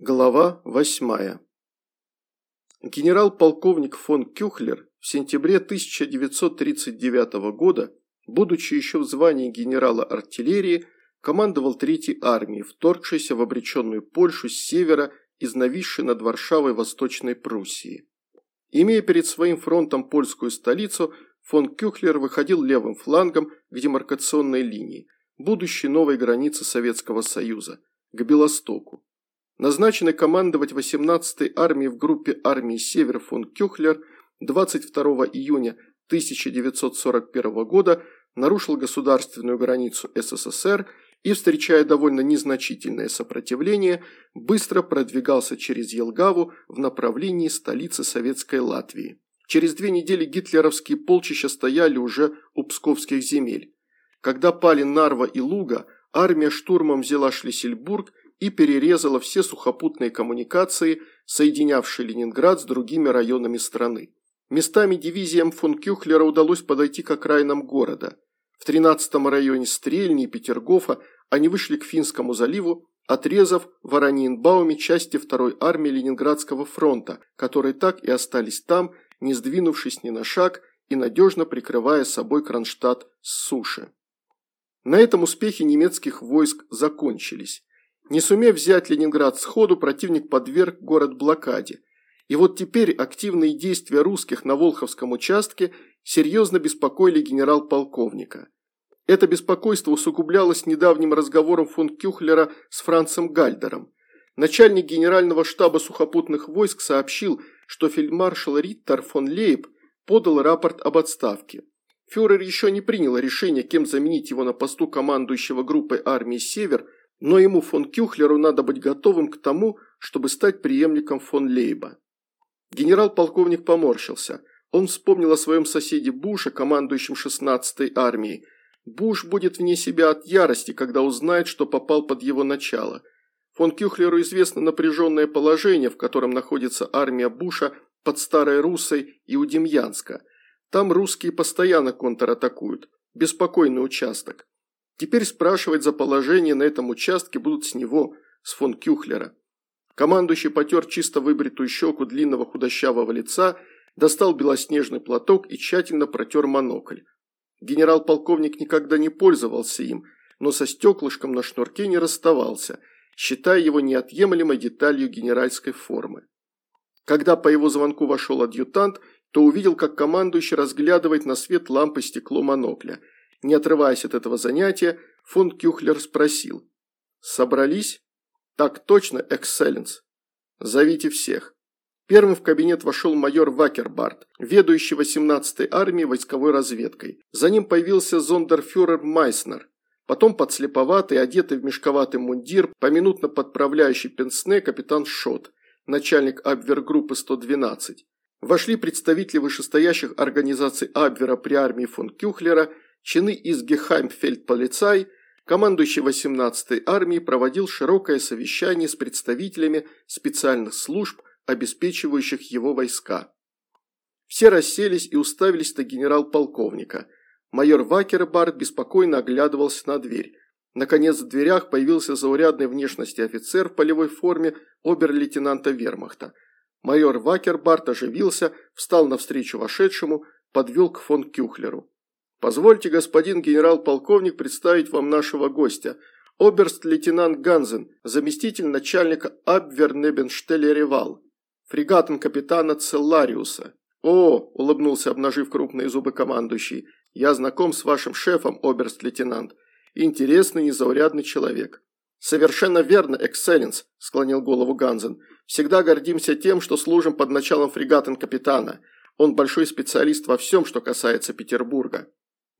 Глава 8. Генерал-полковник фон Кюхлер в сентябре 1939 года, будучи еще в звании генерала артиллерии, командовал Третьей армией, вторгшейся в обреченную Польшу с севера из нависшей над Варшавой Восточной Пруссии. Имея перед своим фронтом польскую столицу, фон Кюхлер выходил левым флангом к демаркационной линии, будущей новой границе Советского Союза, к Белостоку. Назначенный командовать 18-й армией в группе армии «Север» фон Кюхлер 22 июня 1941 года нарушил государственную границу СССР и, встречая довольно незначительное сопротивление, быстро продвигался через Елгаву в направлении столицы Советской Латвии. Через две недели гитлеровские полчища стояли уже у псковских земель. Когда пали Нарва и Луга, армия штурмом взяла Шлиссельбург и перерезала все сухопутные коммуникации, соединявшие Ленинград с другими районами страны. Местами дивизиям фон Кюхлера удалось подойти к окраинам города. В 13-м районе Стрельни и Петергофа они вышли к Финскому заливу, отрезав в Араньенбауме части 2-й армии Ленинградского фронта, которые так и остались там, не сдвинувшись ни на шаг и надежно прикрывая собой Кронштадт с суши. На этом успехи немецких войск закончились. Не сумев взять Ленинград сходу, противник подверг город блокаде. И вот теперь активные действия русских на Волховском участке серьезно беспокоили генерал-полковника. Это беспокойство усугублялось недавним разговором фон Кюхлера с Францем Гальдером. Начальник генерального штаба сухопутных войск сообщил, что фельдмаршал Риттер фон Лейб подал рапорт об отставке. Фюрер еще не принял решение, кем заменить его на посту командующего группой армии «Север», но ему фон Кюхлеру надо быть готовым к тому, чтобы стать преемником фон Лейба. Генерал-полковник поморщился. Он вспомнил о своем соседе Буше, командующем 16-й армией. Буш будет вне себя от ярости, когда узнает, что попал под его начало. Фон Кюхлеру известно напряженное положение, в котором находится армия Буша под Старой Руссой и у Демьянска. Там русские постоянно контратакуют. Беспокойный участок. Теперь спрашивать за положение на этом участке будут с него, с фон Кюхлера. Командующий потер чисто выбритую щеку длинного худощавого лица, достал белоснежный платок и тщательно протер монокль. Генерал-полковник никогда не пользовался им, но со стеклышком на шнурке не расставался, считая его неотъемлемой деталью генеральской формы. Когда по его звонку вошел адъютант, то увидел, как командующий разглядывает на свет лампы стекло монокля – не отрываясь от этого занятия, фон Кюхлер спросил. «Собрались?» «Так точно, экселленс. Зовите всех». Первым в кабинет вошел майор Вакербарт, ведущий 18-й армией войсковой разведкой. За ним появился зондерфюрер Майснер. Потом подслеповатый, одетый в мешковатый мундир, поминутно подправляющий пенсне капитан Шот, начальник Абвергруппы 112. Вошли представители вышестоящих организаций Абвера при армии фон Кюхлера – чины из Гехаймфельдполицай, командующий 18-й армией проводил широкое совещание с представителями специальных служб, обеспечивающих его войска. Все расселись и уставились на генерал-полковника. Майор Вакербард беспокойно оглядывался на дверь. Наконец в дверях появился заурядной внешности офицер в полевой форме обер-лейтенанта вермахта. Майор Вакербард оживился, встал навстречу вошедшему, подвел к фон Кюхлеру. Позвольте, господин генерал-полковник, представить вам нашего гостя. Оберст-лейтенант Ганзен, заместитель начальника Абвернебенштеллеревал, фрегатом капитана Целлариуса. «О!» – улыбнулся, обнажив крупные зубы командующий. «Я знаком с вашим шефом, оберст-лейтенант. Интересный, незаурядный человек». «Совершенно верно, экселленс», – склонил голову Ганзен. «Всегда гордимся тем, что служим под началом фрегатом капитана. Он большой специалист во всем, что касается Петербурга».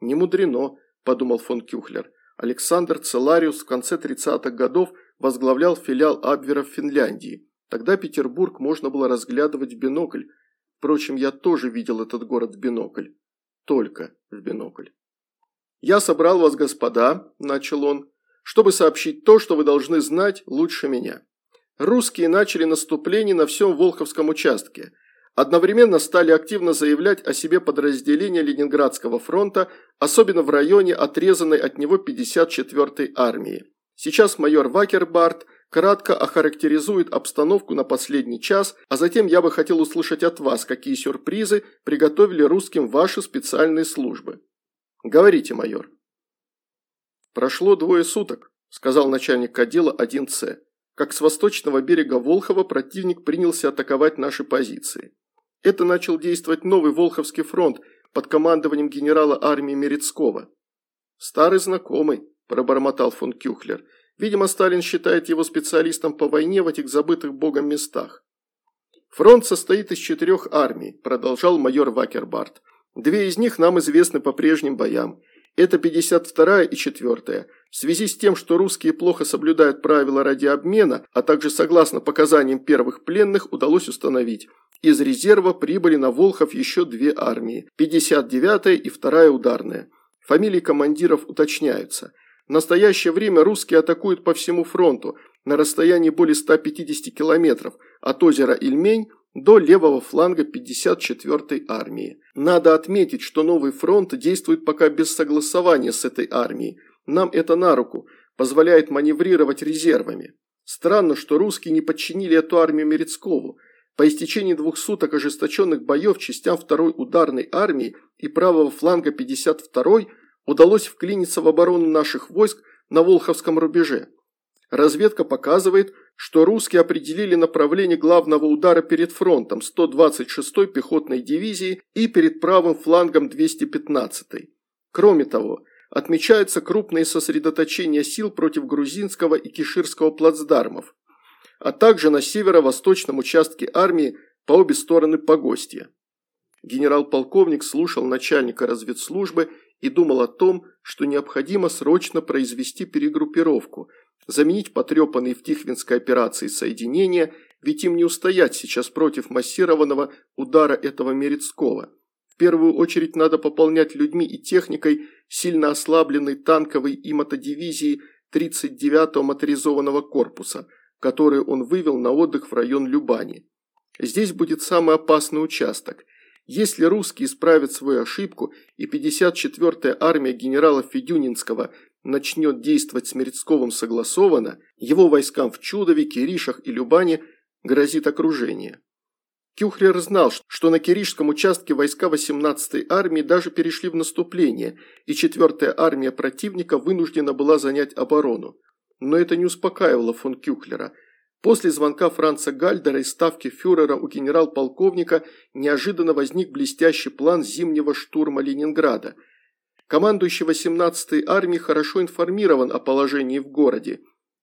«Не мудрено», – подумал фон Кюхлер. Александр Целариус в конце 30-х годов возглавлял филиал Абвера в Финляндии. Тогда Петербург можно было разглядывать в бинокль. Впрочем, я тоже видел этот город в бинокль. Только в бинокль. «Я собрал вас, господа», – начал он, – «чтобы сообщить то, что вы должны знать лучше меня. Русские начали наступление на всем Волховском участке – Одновременно стали активно заявлять о себе подразделения Ленинградского фронта, особенно в районе отрезанной от него 54-й армии. Сейчас майор Вакербарт кратко охарактеризует обстановку на последний час, а затем я бы хотел услышать от вас, какие сюрпризы приготовили русским ваши специальные службы. Говорите, майор. Прошло двое суток, сказал начальник отдела 1С, как с восточного берега Волхова противник принялся атаковать наши позиции. Это начал действовать новый Волховский фронт под командованием генерала армии Мерецкого. «Старый знакомый», – пробормотал фон Кюхлер. «Видимо, Сталин считает его специалистом по войне в этих забытых богом местах». «Фронт состоит из четырех армий», – продолжал майор Вакербарт. «Две из них нам известны по прежним боям. Это 52-я и 4-я. В связи с тем, что русские плохо соблюдают правила радиообмена, а также согласно показаниям первых пленных, удалось установить. Из резерва прибыли на Волхов еще две армии – 59-я и 2-я ударная. Фамилии командиров уточняются. В настоящее время русские атакуют по всему фронту на расстоянии более 150 километров от озера Ильмень до левого фланга 54-й армии. Надо отметить, что новый фронт действует пока без согласования с этой армией. Нам это на руку, позволяет маневрировать резервами. Странно, что русские не подчинили эту армию Мерецкову. По истечении двух суток ожесточенных боев частям второй ударной армии и правого фланга 52-й удалось вклиниться в оборону наших войск на Волховском рубеже. Разведка показывает, что русские определили направление главного удара перед фронтом 126-й пехотной дивизии и перед правым флангом 215-й. Кроме того, отмечаются крупные сосредоточения сил против грузинского и киширского плацдармов, а также на северо-восточном участке армии по обе стороны Погостья. Генерал-полковник слушал начальника разведслужбы и думал о том, что необходимо срочно произвести перегруппировку – заменить потрепанные в Тихвинской операции соединения, ведь им не устоять сейчас против массированного удара этого Мерецкого. В первую очередь надо пополнять людьми и техникой сильно ослабленной танковой и мотодивизии 39-го моторизованного корпуса, который он вывел на отдых в район Любани. Здесь будет самый опасный участок. Если русские исправят свою ошибку и 54-я армия генерала Федюнинского – начнет действовать с Мерецковым согласованно, его войскам в Чудове, Киришах и Любане грозит окружение. Кюхлер знал, что на Киришском участке войска 18-й армии даже перешли в наступление, и 4-я армия противника вынуждена была занять оборону. Но это не успокаивало фон Кюхлера. После звонка Франца Гальдера из ставки фюрера у генерал-полковника неожиданно возник блестящий план зимнего штурма Ленинграда – Командующий 18-й армией хорошо информирован о положении в городе.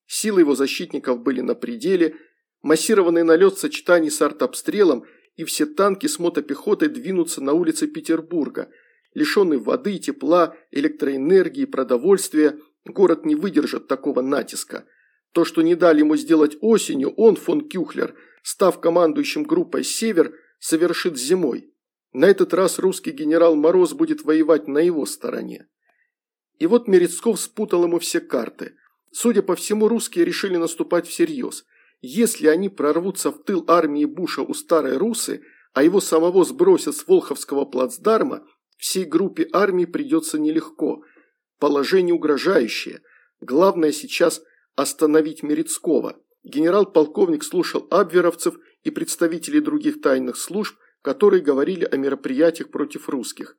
Силы его защитников были на пределе, массированный налет в сочетании с артобстрелом и все танки с мотопехотой двинутся на улицы Петербурга. Лишенный воды, тепла, электроэнергии, продовольствия, город не выдержит такого натиска. То, что не дали ему сделать осенью, он, фон Кюхлер, став командующим группой «Север», совершит зимой. На этот раз русский генерал Мороз будет воевать на его стороне. И вот Мерецков спутал ему все карты. Судя по всему, русские решили наступать всерьез. Если они прорвутся в тыл армии Буша у Старой Русы, а его самого сбросят с Волховского плацдарма, всей группе армии придется нелегко. Положение угрожающее. Главное сейчас остановить Мерецкого. Генерал-полковник слушал абверовцев и представителей других тайных служб, которые говорили о мероприятиях против русских.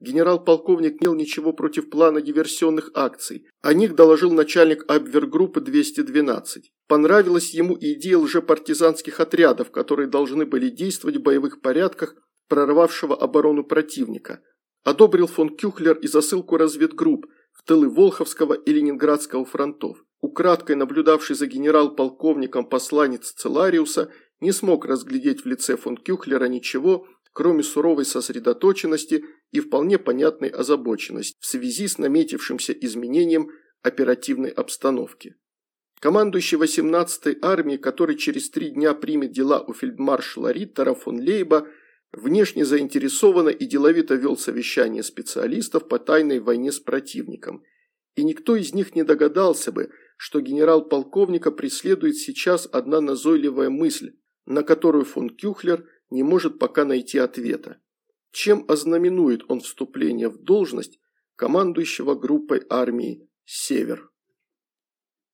Генерал-полковник не имел ничего против плана диверсионных акций. О них доложил начальник Абвергруппы 212. Понравилась ему идея лжепартизанских отрядов, которые должны были действовать в боевых порядках прорвавшего оборону противника. Одобрил фон Кюхлер и засылку разведгрупп тылы Волховского и Ленинградского фронтов. Украдкой наблюдавший за генерал-полковником посланец Целариуса – не смог разглядеть в лице фон Кюхлера ничего, кроме суровой сосредоточенности и вполне понятной озабоченности в связи с наметившимся изменением оперативной обстановки. Командующий 18-й армией, который через три дня примет дела у фельдмаршала Риттера фон Лейба, внешне заинтересованно и деловито вел совещание специалистов по тайной войне с противником. И никто из них не догадался бы, что генерал-полковника преследует сейчас одна назойливая мысль на которую фон Кюхлер не может пока найти ответа. Чем ознаменует он вступление в должность командующего группой армии «Север»?